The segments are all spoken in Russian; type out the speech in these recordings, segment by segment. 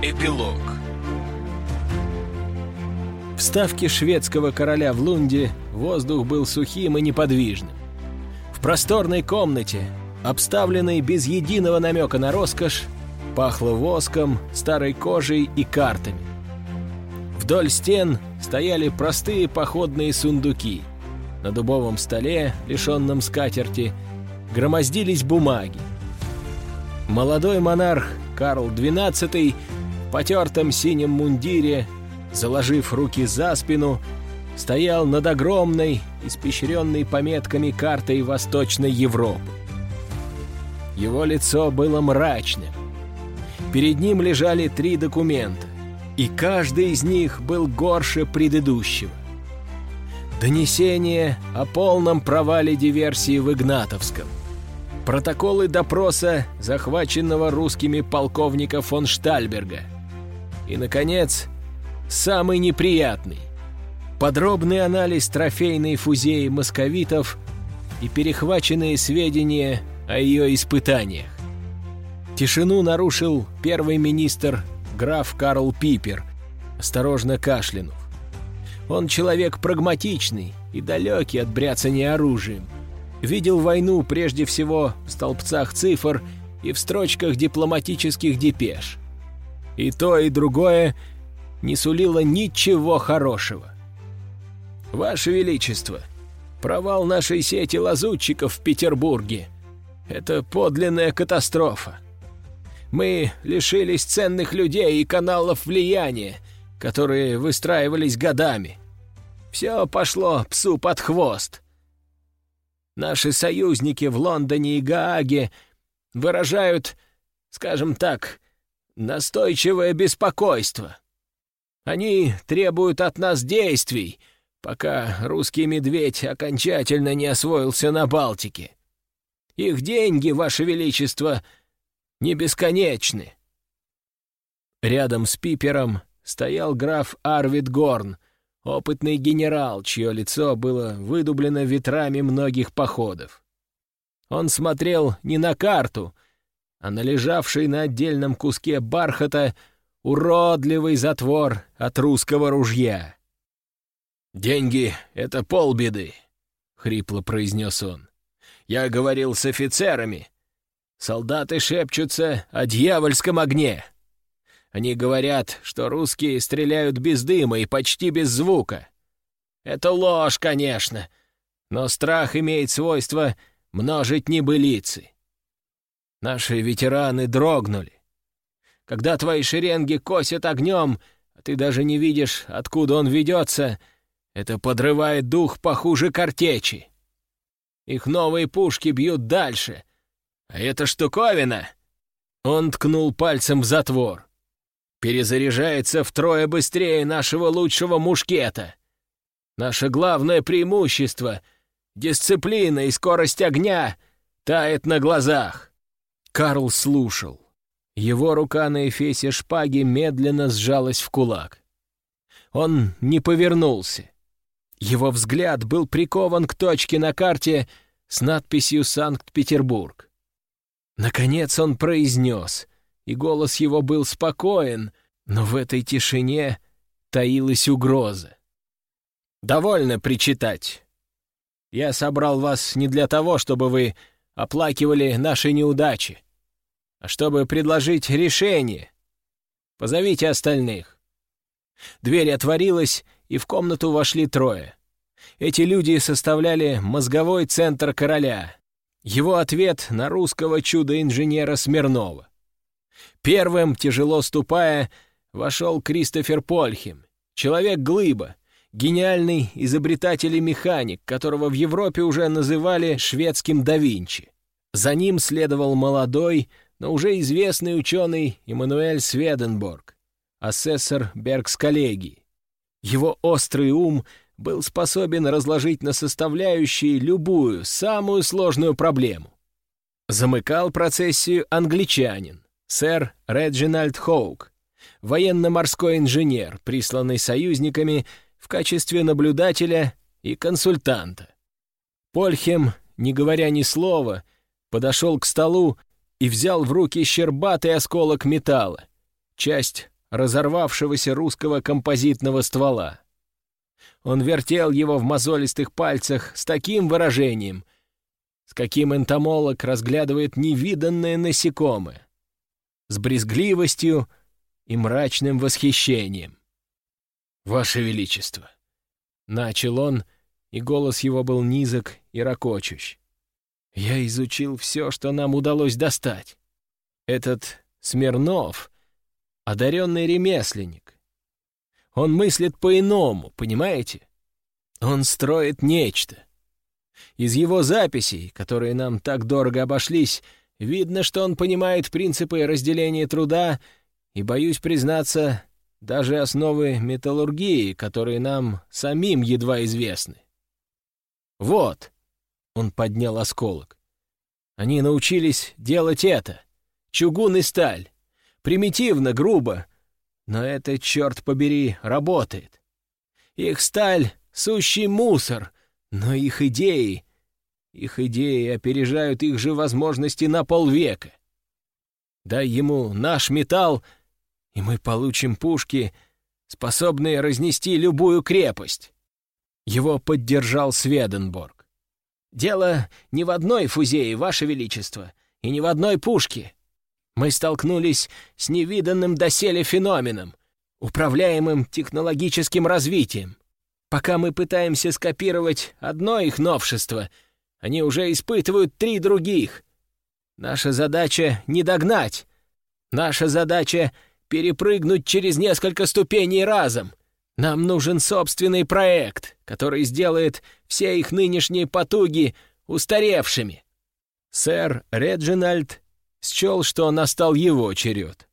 Эпилог В ставке шведского короля в Лунде воздух был сухим и неподвижным. В просторной комнате, обставленной без единого намека на роскошь, пахло воском, старой кожей и картами. Вдоль стен стояли простые походные сундуки. На дубовом столе, лишенном скатерти, громоздились бумаги. Молодой монарх Карл XII потертом синем мундире, заложив руки за спину, стоял над огромной, испещренной пометками картой Восточной Европы. Его лицо было мрачным. Перед ним лежали три документа, и каждый из них был горше предыдущего. Донесение о полном провале диверсии в Игнатовском. Протоколы допроса захваченного русскими полковника фон Штальберга. И, наконец, самый неприятный. Подробный анализ трофейной фузеи московитов и перехваченные сведения о ее испытаниях. Тишину нарушил первый министр граф Карл Пипер, осторожно кашлянув. Он человек прагматичный и далекий от бряцания оружием. Видел войну прежде всего в столбцах цифр и в строчках дипломатических депеш. И то, и другое не сулило ничего хорошего. «Ваше Величество, провал нашей сети лазутчиков в Петербурге — это подлинная катастрофа. Мы лишились ценных людей и каналов влияния, которые выстраивались годами. Все пошло псу под хвост. Наши союзники в Лондоне и Гааге выражают, скажем так, настойчивое беспокойство. Они требуют от нас действий, пока русский медведь окончательно не освоился на Балтике. Их деньги, Ваше Величество, не бесконечны. Рядом с Пипером стоял граф Арвид Горн, опытный генерал, чье лицо было выдублено ветрами многих походов. Он смотрел не на карту, а на лежавший на отдельном куске бархата уродливый затвор от русского ружья. «Деньги — это полбеды», — хрипло произнес он. «Я говорил с офицерами. Солдаты шепчутся о дьявольском огне. Они говорят, что русские стреляют без дыма и почти без звука. Это ложь, конечно, но страх имеет свойство множить небылицы. Наши ветераны дрогнули. Когда твои шеренги косят огнем, а ты даже не видишь, откуда он ведется, это подрывает дух похуже картечи. Их новые пушки бьют дальше. А эта штуковина... Он ткнул пальцем в затвор перезаряжается втрое быстрее нашего лучшего мушкета. Наше главное преимущество — дисциплина и скорость огня — тает на глазах. Карл слушал. Его рука на эфесе шпаги медленно сжалась в кулак. Он не повернулся. Его взгляд был прикован к точке на карте с надписью «Санкт-Петербург». Наконец он произнес — и голос его был спокоен, но в этой тишине таилась угроза. «Довольно причитать. Я собрал вас не для того, чтобы вы оплакивали наши неудачи, а чтобы предложить решение. Позовите остальных». Дверь отворилась, и в комнату вошли трое. Эти люди составляли мозговой центр короля, его ответ на русского чудо-инженера Смирнова. Первым, тяжело ступая, вошел Кристофер Польхим, человек-глыба, гениальный изобретатель и механик, которого в Европе уже называли шведским да Винчи. За ним следовал молодой, но уже известный ученый Эммануэль Сведенборг, асессор Бергс-коллегии. Его острый ум был способен разложить на составляющие любую, самую сложную проблему. Замыкал процессию англичанин, сэр Реджинальд Хоук, военно-морской инженер, присланный союзниками в качестве наблюдателя и консультанта. Польхем, не говоря ни слова, подошел к столу и взял в руки щербатый осколок металла, часть разорвавшегося русского композитного ствола. Он вертел его в мозолистых пальцах с таким выражением, с каким энтомолог разглядывает невиданное насекомое, с брезгливостью и мрачным восхищением. «Ваше Величество!» — начал он, и голос его был низок и ракочущ. «Я изучил все, что нам удалось достать. Этот Смирнов — одаренный ремесленник. Он мыслит по-иному, понимаете? Он строит нечто. Из его записей, которые нам так дорого обошлись, видно, что он понимает принципы разделения труда и, боюсь признаться, даже основы металлургии, которые нам самим едва известны. Вот, он поднял осколок. Они научились делать это. Чугун и сталь. Примитивно, грубо. Но это, черт побери, работает. Их сталь — сущий мусор, но их идеи... Их идеи опережают их же возможности на полвека. Дай ему наш металл, и мы получим пушки, способные разнести любую крепость. Его поддержал Сведенборг. Дело не в одной фузее, Ваше Величество, и не в одной пушке. Мы столкнулись с невиданным доселе феноменом, управляемым технологическим развитием. Пока мы пытаемся скопировать одно их новшество, они уже испытывают три других. Наша задача — не догнать. Наша задача — перепрыгнуть через несколько ступеней разом. Нам нужен собственный проект, который сделает все их нынешние потуги устаревшими. Сэр Реджинальд счел, что настал его черед.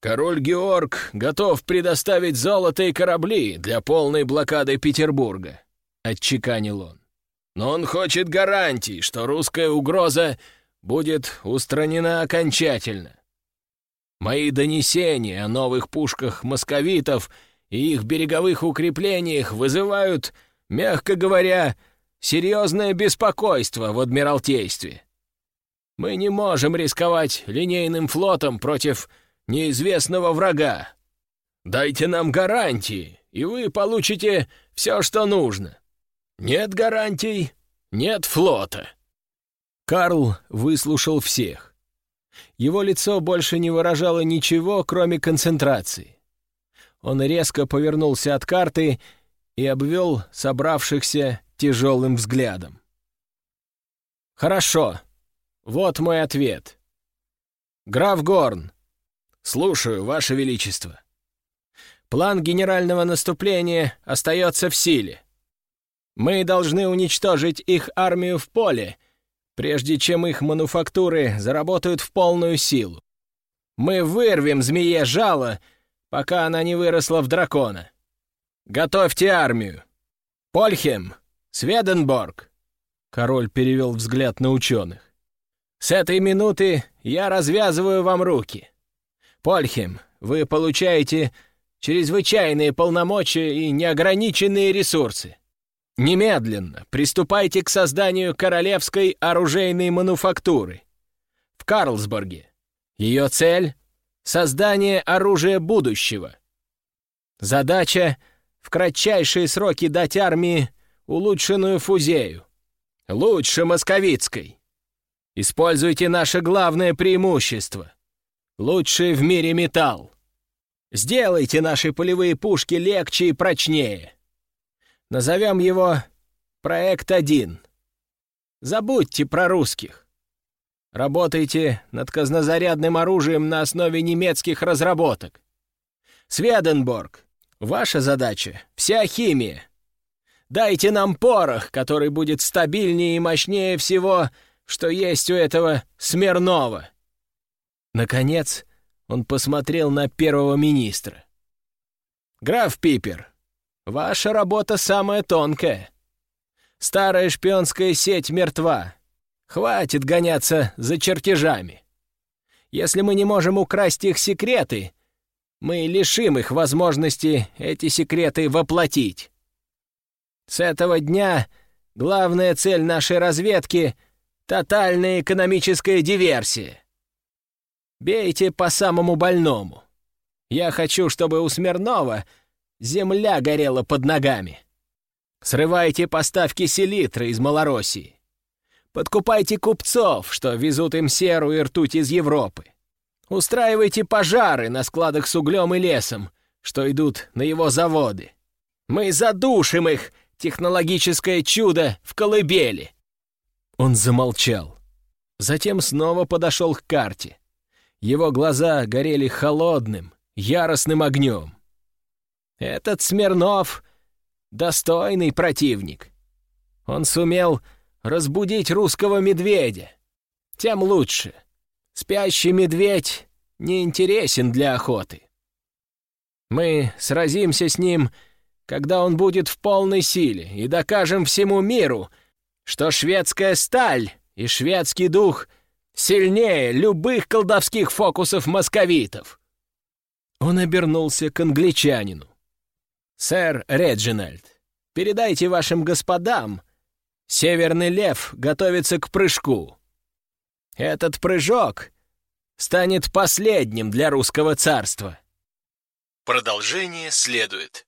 «Король Георг готов предоставить золото и корабли для полной блокады Петербурга», — отчеканил он. «Но он хочет гарантий, что русская угроза будет устранена окончательно. Мои донесения о новых пушках московитов и их береговых укреплениях вызывают, мягко говоря, серьезное беспокойство в Адмиралтействе. Мы не можем рисковать линейным флотом против неизвестного врага. Дайте нам гарантии, и вы получите все, что нужно. Нет гарантий, нет флота». Карл выслушал всех. Его лицо больше не выражало ничего, кроме концентрации. Он резко повернулся от карты и обвел собравшихся тяжелым взглядом. «Хорошо», вот мой ответ. Граф Горн. Слушаю, Ваше Величество. План генерального наступления остается в силе. Мы должны уничтожить их армию в поле, прежде чем их мануфактуры заработают в полную силу. Мы вырвем змее жало, пока она не выросла в дракона. Готовьте армию. Польхем, Сведенборг. Король перевел взгляд на ученых. С этой минуты я развязываю вам руки. Польхем, вы получаете чрезвычайные полномочия и неограниченные ресурсы. Немедленно приступайте к созданию королевской оружейной мануфактуры в Карлсбурге. Ее цель — создание оружия будущего. Задача — в кратчайшие сроки дать армии улучшенную фузею, лучше московицкой. Используйте наше главное преимущество. Лучший в мире металл. Сделайте наши полевые пушки легче и прочнее. Назовем его «Проект-1». Забудьте про русских. Работайте над казнозарядным оружием на основе немецких разработок. Сведенборг, ваша задача — вся химия. Дайте нам порох, который будет стабильнее и мощнее всего что есть у этого Смирнова. Наконец, он посмотрел на первого министра. «Граф Пипер, ваша работа самая тонкая. Старая шпионская сеть мертва. Хватит гоняться за чертежами. Если мы не можем украсть их секреты, мы лишим их возможности эти секреты воплотить. С этого дня главная цель нашей разведки Тотальная экономическая диверсия. Бейте по самому больному. Я хочу, чтобы у Смирнова земля горела под ногами. Срывайте поставки селитры из Малороссии. Подкупайте купцов, что везут им серу и ртуть из Европы. Устраивайте пожары на складах с углем и лесом, что идут на его заводы. Мы задушим их, технологическое чудо, в колыбели!» Он замолчал. Затем снова подошел к карте. Его глаза горели холодным, яростным огнем. Этот Смирнов — достойный противник. Он сумел разбудить русского медведя. Тем лучше. Спящий медведь не интересен для охоты. Мы сразимся с ним, когда он будет в полной силе, и докажем всему миру, что шведская сталь и шведский дух сильнее любых колдовских фокусов московитов. Он обернулся к англичанину. «Сэр Реджинальд, передайте вашим господам, Северный лев готовится к прыжку. Этот прыжок станет последним для русского царства». Продолжение следует.